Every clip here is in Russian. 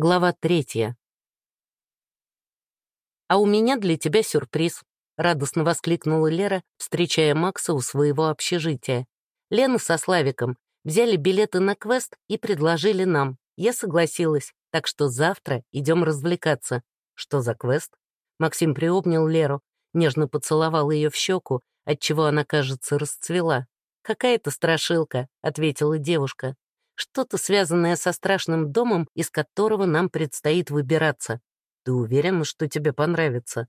Глава третья. «А у меня для тебя сюрприз», — радостно воскликнула Лера, встречая Макса у своего общежития. Лена со Славиком взяли билеты на квест и предложили нам. Я согласилась, так что завтра идем развлекаться. Что за квест? Максим приобнял Леру, нежно поцеловал ее в щеку, отчего она, кажется, расцвела. «Какая-то страшилка», — ответила девушка что-то связанное со страшным домом, из которого нам предстоит выбираться. Ты уверена, что тебе понравится?»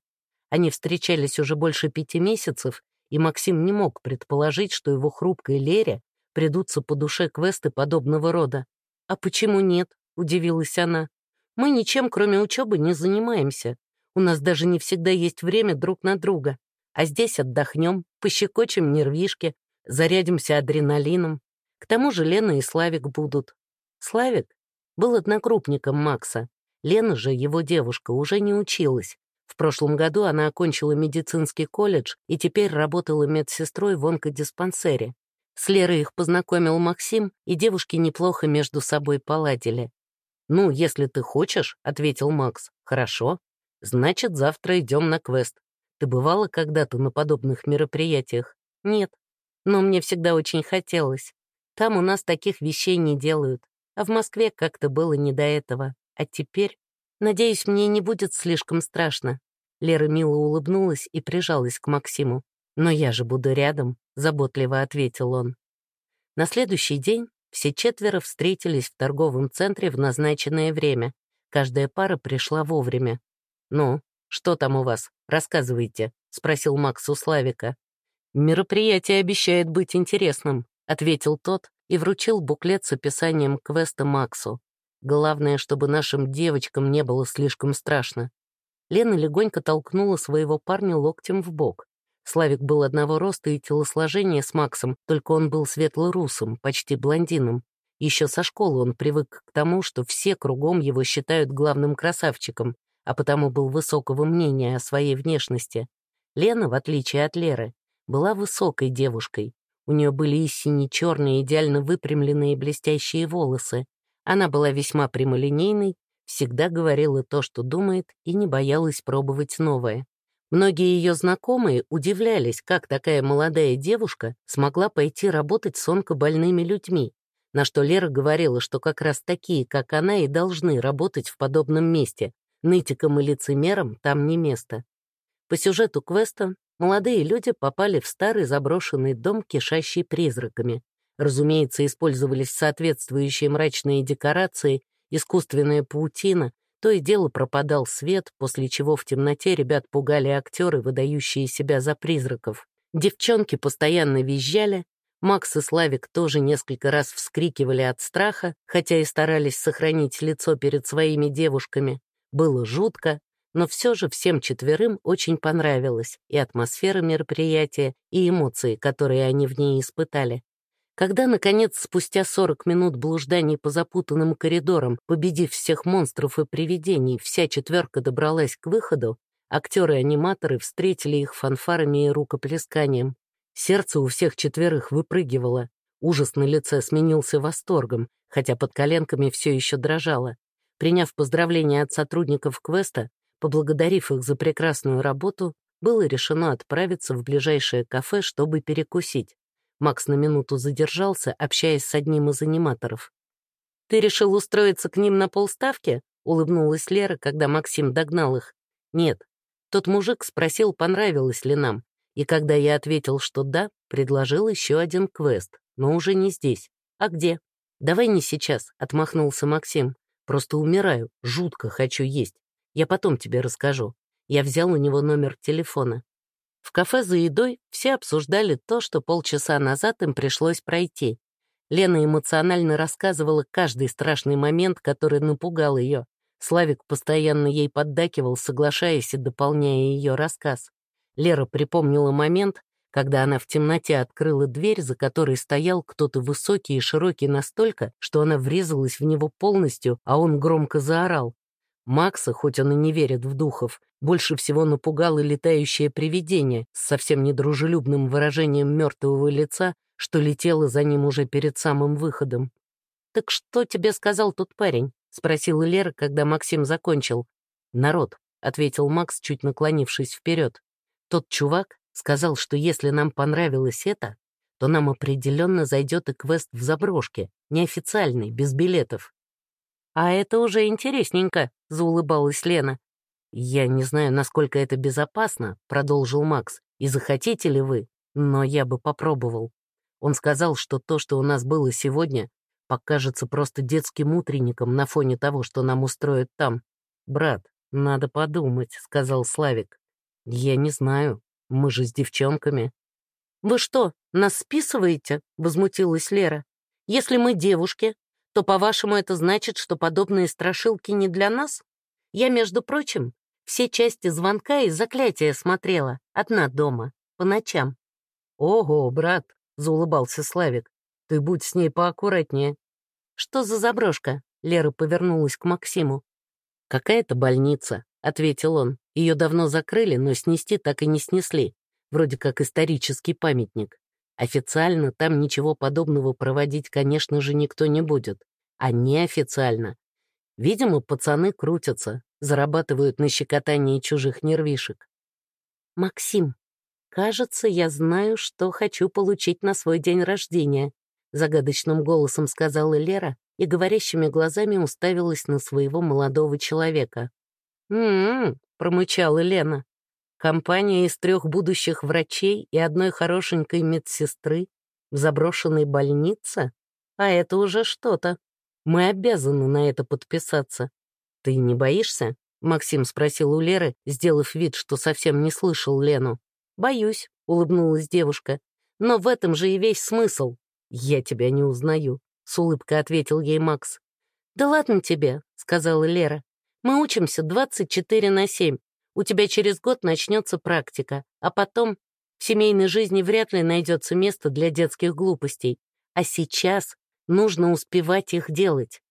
Они встречались уже больше пяти месяцев, и Максим не мог предположить, что его хрупкой Лере придутся по душе квесты подобного рода. «А почему нет?» — удивилась она. «Мы ничем, кроме учебы, не занимаемся. У нас даже не всегда есть время друг на друга. А здесь отдохнем, пощекочем нервишки, зарядимся адреналином. К тому же Лена и Славик будут. Славик был одногруппником Макса. Лена же, его девушка, уже не училась. В прошлом году она окончила медицинский колледж и теперь работала медсестрой в онкодиспансере. С Лерой их познакомил Максим, и девушки неплохо между собой поладили. «Ну, если ты хочешь», — ответил Макс, — «хорошо. Значит, завтра идем на квест. Ты бывала когда-то на подобных мероприятиях?» «Нет, но мне всегда очень хотелось. Там у нас таких вещей не делают, а в Москве как-то было не до этого. А теперь, надеюсь, мне не будет слишком страшно. Лера мило улыбнулась и прижалась к Максиму. «Но я же буду рядом», — заботливо ответил он. На следующий день все четверо встретились в торговом центре в назначенное время. Каждая пара пришла вовремя. «Ну, что там у вас? Рассказывайте», — спросил Макс у Славика. «Мероприятие обещает быть интересным», ответил тот и вручил буклет с описанием квеста Максу. Главное, чтобы нашим девочкам не было слишком страшно. Лена легонько толкнула своего парня локтем в бок. Славик был одного роста и телосложения с Максом, только он был светло-русым, почти блондином. Еще со школы он привык к тому, что все кругом его считают главным красавчиком, а потому был высокого мнения о своей внешности. Лена, в отличие от Леры, была высокой девушкой, у нее были и сине-черные, идеально выпрямленные блестящие волосы. Она была весьма прямолинейной, всегда говорила то, что думает, и не боялась пробовать новое. Многие ее знакомые удивлялись, как такая молодая девушка смогла пойти работать с онкобольными людьми, на что Лера говорила, что как раз такие, как она, и должны работать в подобном месте. Нытикам и лицемерам там не место. По сюжету квеста молодые люди попали в старый заброшенный дом, кишащий призраками. Разумеется, использовались соответствующие мрачные декорации, искусственная паутина, то и дело пропадал свет, после чего в темноте ребят пугали актеры, выдающие себя за призраков. Девчонки постоянно визжали, Макс и Славик тоже несколько раз вскрикивали от страха, хотя и старались сохранить лицо перед своими девушками. Было жутко, но все же всем четверым очень понравилось и атмосфера мероприятия, и эмоции, которые они в ней испытали. Когда, наконец, спустя 40 минут блужданий по запутанным коридорам, победив всех монстров и привидений, вся четверка добралась к выходу, актеры-аниматоры встретили их фанфарами и рукоплесканием. Сердце у всех четверых выпрыгивало. Ужас на лице сменился восторгом, хотя под коленками все еще дрожало. Приняв поздравления от сотрудников квеста, Поблагодарив их за прекрасную работу, было решено отправиться в ближайшее кафе, чтобы перекусить. Макс на минуту задержался, общаясь с одним из аниматоров. «Ты решил устроиться к ним на полставки?» — улыбнулась Лера, когда Максим догнал их. «Нет». Тот мужик спросил, понравилось ли нам, и когда я ответил, что да, предложил еще один квест, но уже не здесь. «А где?» «Давай не сейчас», — отмахнулся Максим. «Просто умираю, жутко хочу есть. Я потом тебе расскажу. Я взял у него номер телефона. В кафе за едой все обсуждали то, что полчаса назад им пришлось пройти. Лена эмоционально рассказывала каждый страшный момент, который напугал ее. Славик постоянно ей поддакивал, соглашаясь и дополняя ее рассказ. Лера припомнила момент, когда она в темноте открыла дверь, за которой стоял кто-то высокий и широкий настолько, что она врезалась в него полностью, а он громко заорал. Макса, хоть он и не верит в духов, больше всего напугало летающее привидение с совсем недружелюбным выражением мертвого лица, что летело за ним уже перед самым выходом. «Так что тебе сказал тот парень?» — спросила Лера, когда Максим закончил. «Народ», — ответил Макс, чуть наклонившись вперед. «Тот чувак сказал, что если нам понравилось это, то нам определенно зайдет и квест в заброшке, неофициальный, без билетов». «А это уже интересненько», — заулыбалась Лена. «Я не знаю, насколько это безопасно», — продолжил Макс, «и захотите ли вы, но я бы попробовал». Он сказал, что то, что у нас было сегодня, покажется просто детским утренником на фоне того, что нам устроят там. «Брат, надо подумать», — сказал Славик. «Я не знаю, мы же с девчонками». «Вы что, нас списываете?» — возмутилась Лера. «Если мы девушки, то, по-вашему, это значит, что подобные страшилки не для нас? Я, между прочим, все части звонка и заклятия смотрела, одна дома, по ночам». «Ого, брат», — заулыбался Славик, — «ты будь с ней поаккуратнее». «Что за заброшка?» — Лера повернулась к Максиму. «Какая-то больница», — ответил он. «Ее давно закрыли, но снести так и не снесли. Вроде как исторический памятник. Официально там ничего подобного проводить, конечно же, никто не будет. А неофициально. Видимо, пацаны крутятся, зарабатывают на щекотании чужих нервишек. «Максим, кажется, я знаю, что хочу получить на свой день рождения», загадочным голосом сказала Лера и говорящими глазами уставилась на своего молодого человека. «М-м-м», промычала Лена. «Компания из трех будущих врачей и одной хорошенькой медсестры в заброшенной больнице? А это уже что-то. Мы обязаны на это подписаться. Ты не боишься?» Максим спросил у Леры, сделав вид, что совсем не слышал Лену. «Боюсь», — улыбнулась девушка. «Но в этом же и весь смысл. Я тебя не узнаю», с улыбкой ответил ей Макс. «Да ладно тебе», — сказала Лера. «Мы учимся 24 на 7. У тебя через год начнется практика, а потом в семейной жизни вряд ли найдется место для детских глупостей. А сейчас нужно успевать их делать».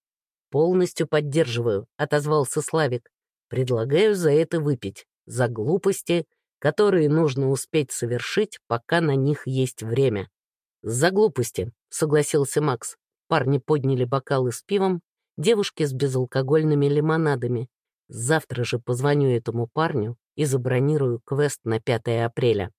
«Полностью поддерживаю», — отозвался Славик. «Предлагаю за это выпить. За глупости, которые нужно успеть совершить, пока на них есть время». «За глупости», — согласился Макс. Парни подняли бокалы с пивом, девушки с безалкогольными лимонадами. Завтра же позвоню этому парню и забронирую квест на 5 апреля.